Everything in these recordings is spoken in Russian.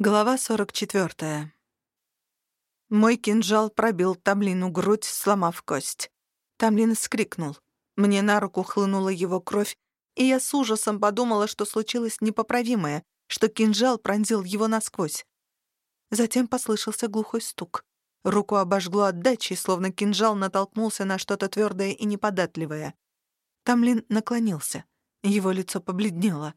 Глава 44. Мой кинжал пробил Тамлину грудь, сломав кость. Тамлин вскрикнул. Мне на руку хлынула его кровь, и я с ужасом подумала, что случилось непоправимое, что кинжал пронзил его насквозь. Затем послышался глухой стук. Руку обожгло отдачей, словно кинжал натолкнулся на что-то твердое и неподатливое. Тамлин наклонился. Его лицо побледнело.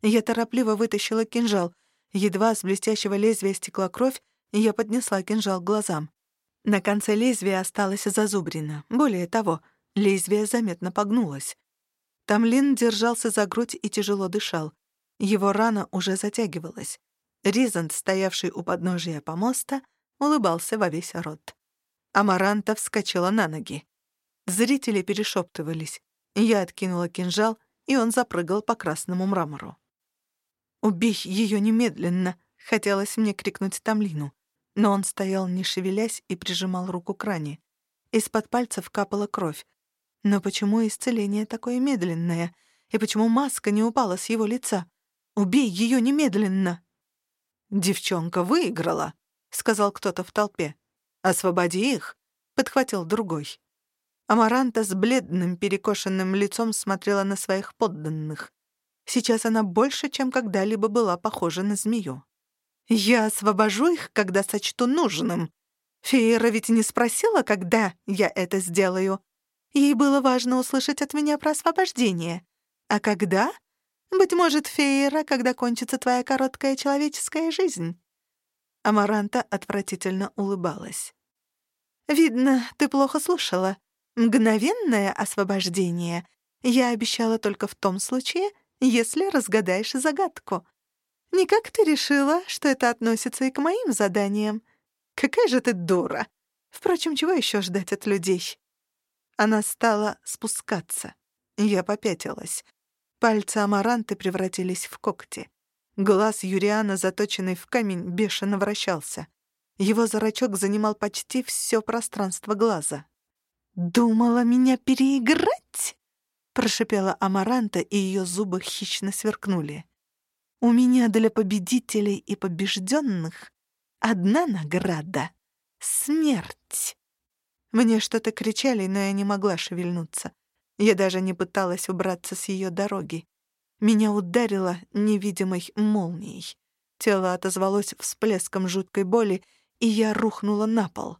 Я торопливо вытащила кинжал — Едва с блестящего лезвия стекла кровь, я поднесла кинжал к глазам. На конце лезвия осталось зазубрина. Более того, лезвие заметно погнулось. Тамлин держался за грудь и тяжело дышал. Его рана уже затягивалась. Ризант, стоявший у подножия помоста, улыбался во весь рот. Амаранта вскочила на ноги. Зрители перешептывались. Я откинула кинжал, и он запрыгал по красному мрамору. «Убей ее немедленно!» — хотелось мне крикнуть Тамлину. Но он стоял, не шевелясь, и прижимал руку к ране. Из-под пальцев капала кровь. Но почему исцеление такое медленное? И почему маска не упала с его лица? «Убей ее немедленно!» «Девчонка выиграла», — сказал кто-то в толпе. «Освободи их», — подхватил другой. Амаранта с бледным перекошенным лицом смотрела на своих подданных. Сейчас она больше, чем когда-либо была похожа на змею. «Я освобожу их, когда сочту нужным. Феера ведь не спросила, когда я это сделаю. Ей было важно услышать от меня про освобождение. А когда? Быть может, Феера, когда кончится твоя короткая человеческая жизнь». Амаранта отвратительно улыбалась. «Видно, ты плохо слушала. Мгновенное освобождение я обещала только в том случае, если разгадаешь загадку. Никак ты решила, что это относится и к моим заданиям. Какая же ты дура! Впрочем, чего еще ждать от людей?» Она стала спускаться. Я попятилась. Пальцы Амаранты превратились в когти. Глаз Юриана, заточенный в камень, бешено вращался. Его зрачок занимал почти все пространство глаза. «Думала меня переиграть?» Прошипела Амаранта, и ее зубы хищно сверкнули. «У меня для победителей и побежденных одна награда — смерть!» Мне что-то кричали, но я не могла шевельнуться. Я даже не пыталась убраться с ее дороги. Меня ударило невидимой молнией. Тело отозвалось всплеском жуткой боли, и я рухнула на пол.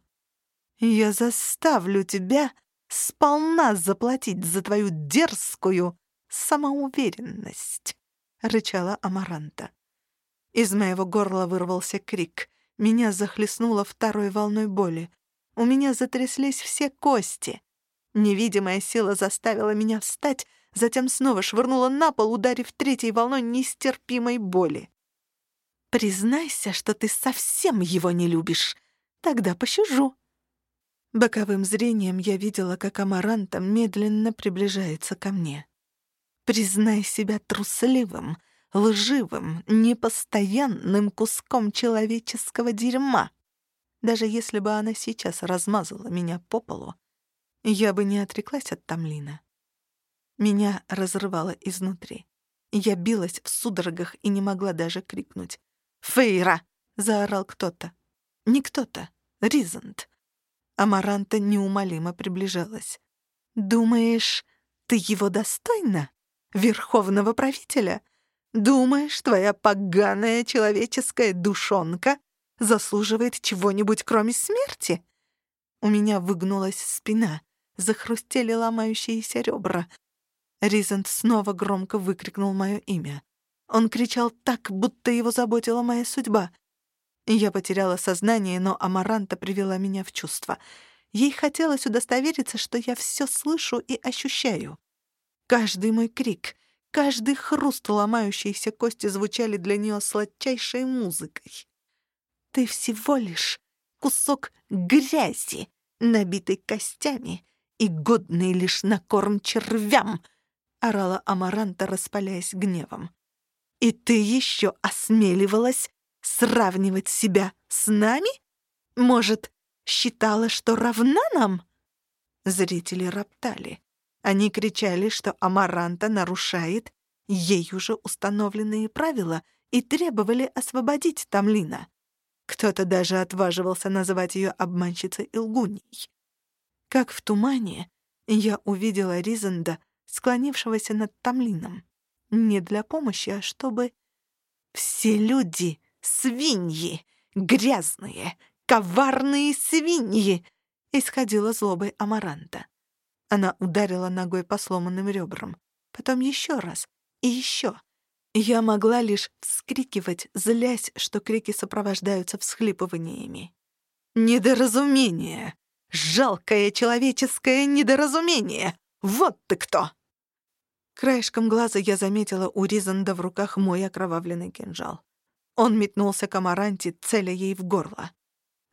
«Я заставлю тебя сполна заплатить за твою дерзкую самоуверенность», — рычала Амаранта. Из моего горла вырвался крик. Меня захлестнуло второй волной боли. У меня затряслись все кости. Невидимая сила заставила меня встать, затем снова швырнула на пол, ударив третьей волной нестерпимой боли. «Признайся, что ты совсем его не любишь. Тогда пощажу», Боковым зрением я видела, как Амаранта медленно приближается ко мне. «Признай себя трусливым, лживым, непостоянным куском человеческого дерьма. Даже если бы она сейчас размазала меня по полу, я бы не отреклась от Тамлина. Меня разрывало изнутри. Я билась в судорогах и не могла даже крикнуть. «Фейра!» — заорал кто-то. Не кто-то. Ризант. Амаранта неумолимо приближалась. «Думаешь, ты его достойна? Верховного правителя? Думаешь, твоя поганая человеческая душонка заслуживает чего-нибудь, кроме смерти?» У меня выгнулась спина, захрустели ломающиеся ребра. Ризент снова громко выкрикнул мое имя. Он кричал так, будто его заботила моя судьба — я потеряла сознание, но Амаранта привела меня в чувство. Ей хотелось удостовериться, что я все слышу и ощущаю. Каждый мой крик, каждый хруст ломающейся кости звучали для нее сладчайшей музыкой. «Ты всего лишь кусок грязи, набитый костями и годный лишь на корм червям!» — орала Амаранта, распаляясь гневом. «И ты еще осмеливалась Сравнивать себя с нами? Может, считала, что равна нам? Зрители роптали. Они кричали, что Амаранта нарушает ей уже установленные правила и требовали освободить Тамлина. Кто-то даже отваживался называть ее обманщицей и лгуней. Как в тумане, я увидела Ризанда, склонившегося над Тамлином. Не для помощи, а чтобы... Все люди — свиньи, грязные, коварные свиньи, исходила злобой Амаранта. Она ударила ногой по сломанным ребрам. Потом еще раз и еще. Я могла лишь вскрикивать, злясь, что крики сопровождаются всхлипываниями. «Недоразумение! Жалкое человеческое недоразумение! Вот ты кто!» Краешком глаза я заметила у Ризанда в руках мой окровавленный кинжал. Он метнулся к Амаранте, целя ей в горло.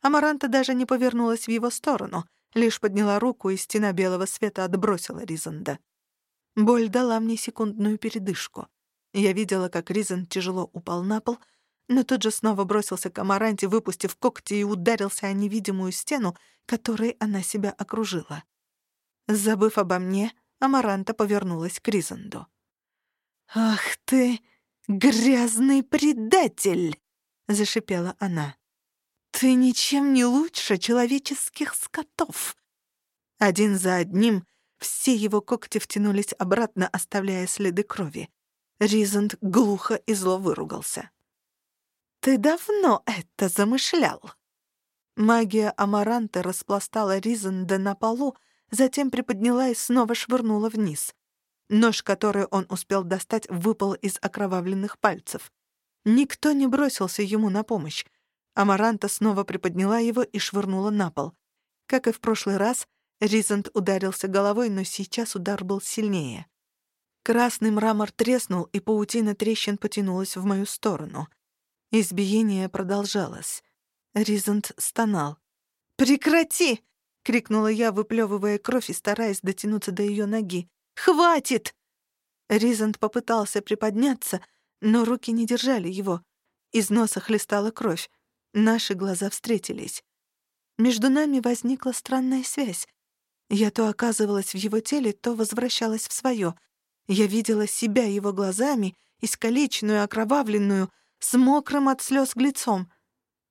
Амаранта даже не повернулась в его сторону, лишь подняла руку, и стена белого света отбросила Ризанда. Боль дала мне секундную передышку. Я видела, как Ризен тяжело упал на пол, но тут же снова бросился к Амаранте, выпустив когти и ударился о невидимую стену, которой она себя окружила. Забыв обо мне, Амаранта повернулась к Ризенду. «Ах ты, грязный предатель!» — зашипела она. «Ты ничем не лучше человеческих скотов!» Один за одним все его когти втянулись обратно, оставляя следы крови. Ризанд глухо и зло выругался. «Ты давно это замышлял!» Магия Амаранта распластала Ризанда на полу, затем приподняла и снова швырнула вниз. Нож, который он успел достать, выпал из окровавленных пальцев. Никто не бросился ему на помощь. Амаранта снова приподняла его и швырнула на пол. Как и в прошлый раз, Ризанд ударился головой, но сейчас удар был сильнее. Красный мрамор треснул, и паутина трещин потянулась в мою сторону. Избиение продолжалось. Ризанд стонал. «Прекрати!» — крикнула я, выплёвывая кровь и стараясь дотянуться до её ноги. «Хватит!» Ризанд попытался приподняться, но руки не держали его. Из носа хлестала кровь. Наши глаза встретились. Между нами возникла странная связь. Я то оказывалась в его теле, то возвращалась в своё — я видела себя его глазами, искалеченную, окровавленную, с мокрым от слез лицом.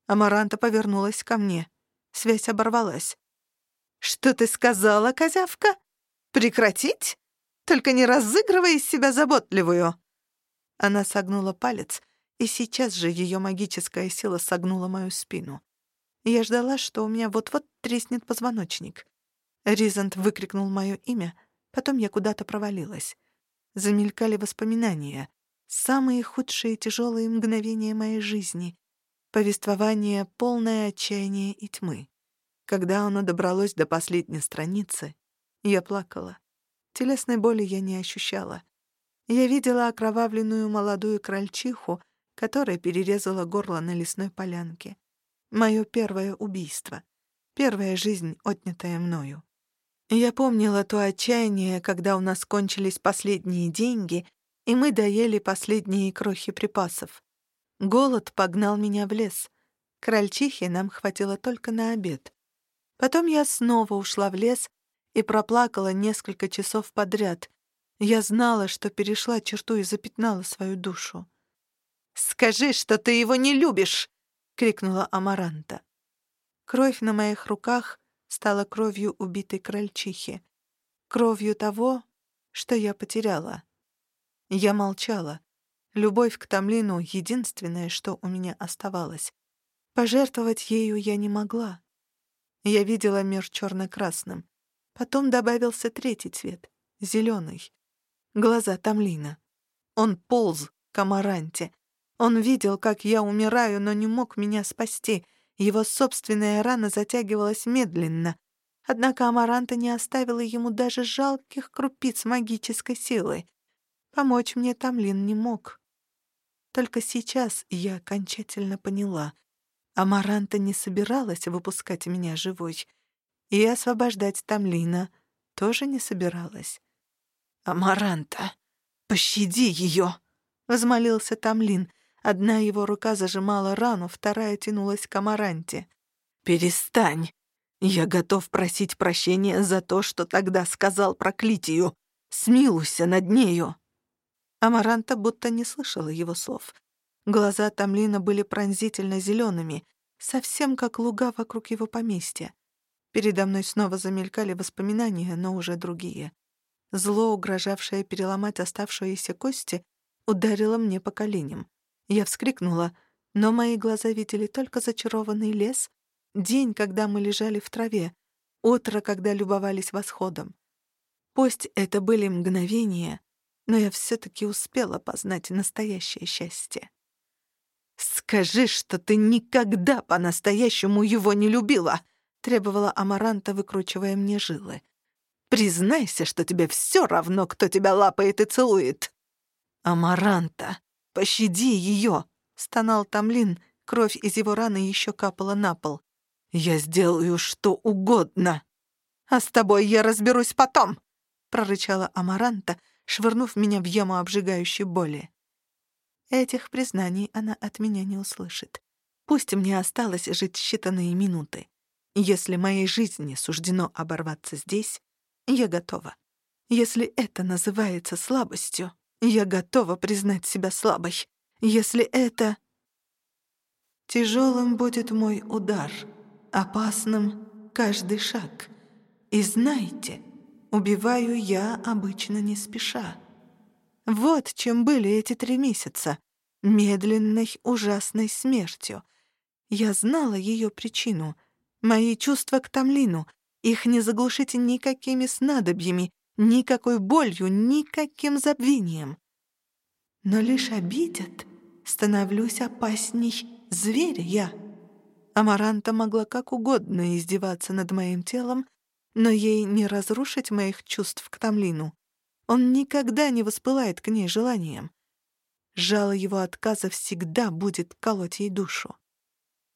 Амаранта повернулась ко мне. Связь оборвалась. «Что ты сказала, козявка? Прекратить? Только не разыгрывай из себя заботливую!» Она согнула палец, и сейчас же ее магическая сила согнула мою спину. Я ждала, что у меня вот-вот треснет позвоночник. Ризант выкрикнул мое имя, потом я куда-то провалилась замелькали воспоминания, самые худшие тяжелые мгновения моей жизни, повествование, полное отчаяния и тьмы. Когда оно добралось до последней страницы, я плакала. Телесной боли я не ощущала. Я видела окровавленную молодую крольчиху, которая перерезала горло на лесной полянке. Мое первое убийство. Первая жизнь, отнятая мною. Я помнила то отчаяние, когда у нас кончились последние деньги, и мы доели последние крохи припасов. Голод погнал меня в лес. Крольчихи нам хватило только на обед. Потом я снова ушла в лес и проплакала несколько часов подряд. Я знала, что перешла черту и запятнала свою душу. «Скажи, что ты его не любишь!» — крикнула Амаранта. Кровь на моих руках стала кровью убитой крольчихи, кровью того, что я потеряла. Я молчала. Любовь к Тамлину — единственное, что у меня оставалось. Пожертвовать ею я не могла. Я видела мир черно-красным. Потом добавился третий цвет — зеленый. Глаза Тамлина. Он полз к Амаранте. Он видел, как я умираю, но не мог меня спасти — его собственная рана затягивалась медленно, однако Амаранта не оставила ему даже жалких крупиц магической силы. Помочь мне Тамлин не мог. Только сейчас я окончательно поняла. Амаранта не собиралась выпускать меня живой, и освобождать Тамлина тоже не собиралась. «Амаранта, пощади ее!» — возмолился Тамлин — Одна его рука зажимала рану, вторая тянулась к Амаранте. «Перестань! Я готов просить прощения за то, что тогда сказал проклятию. Смилуйся над нею!» Амаранта будто не слышала его слов. Глаза Тамлина были пронзительно зелеными, совсем как луга вокруг его поместья. Передо мной снова замелькали воспоминания, но уже другие. Зло, угрожавшее переломать оставшиеся кости, ударило мне по коленям. Я вскрикнула, но мои глаза видели только зачарованный лес, день, когда мы лежали в траве, утро, когда любовались восходом. Пусть это были мгновения, но я все-таки успела познать настоящее счастье. «Скажи, что ты никогда по-настоящему его не любила!» — требовала Амаранта, выкручивая мне жилы. «Признайся, что тебе все равно, кто тебя лапает и целует!» «Амаранта, пощади ее!» — стонал Тамлин, кровь из его раны еще капала на пол. «Я сделаю что угодно!» «А с тобой я разберусь потом!» — прорычала Амаранта, швырнув меня в яму обжигающей боли. Этих признаний она от меня не услышит. Пусть мне осталось жить считанные минуты. Если моей жизни суждено оборваться здесь, я готова. Если это называется слабостью, я готова признать себя слабой. Если это... Тяжелым будет мой удар, опасным каждый шаг. И знайте, убиваю я обычно не спеша. Вот чем были эти три месяца. Медленной, ужасной смертью. Я знала ее причину. Мои чувства к Тамлину. Их не заглушить никакими снадобьями, никакой болью, никаким забвением. Но лишь обидят, становлюсь опасней зверя я. Амаранта могла как угодно издеваться над моим телом, но ей не разрушить моих чувств к Тамлину. Он никогда не воспылает к ней желанием. Жало его отказа всегда будет колоть ей душу.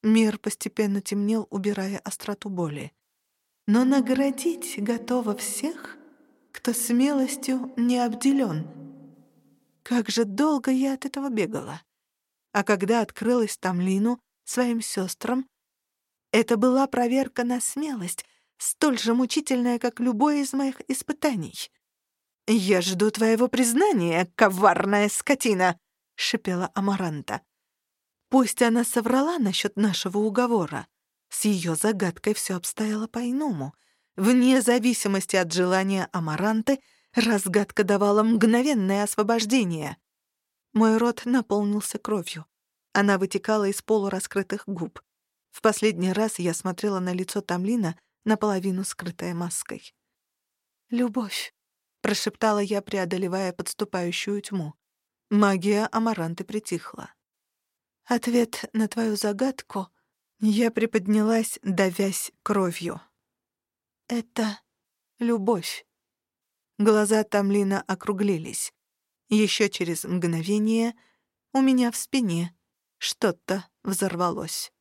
Мир постепенно темнел, убирая остроту боли. Но наградить готова всех, кто смелостью не обделен. Как же долго я от этого бегала. А когда открылась Тамлину, своим сестрам, это была проверка на смелость, столь же мучительная, как любое из моих испытаний. «Я жду твоего признания, коварная скотина!» — шипела Амаранта. Пусть она соврала насчет нашего уговора. С ее загадкой все обстояло по-иному. Вне зависимости от желания Амаранты, разгадка давала мгновенное освобождение. Мой рот наполнился кровью. Она вытекала из полураскрытых губ. В последний раз я смотрела на лицо Тамлина, наполовину скрытое маской. «Любовь», прошептала я, преодолевая подступающую тьму. Магия Амаранты притихла. Ответ на твою загадку я приподнялась, давясь кровью. Это любовь. Глаза Тамлина округлились. Еще через мгновение у меня в спине что-то взорвалось.